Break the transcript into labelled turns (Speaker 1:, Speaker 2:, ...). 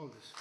Speaker 1: All this.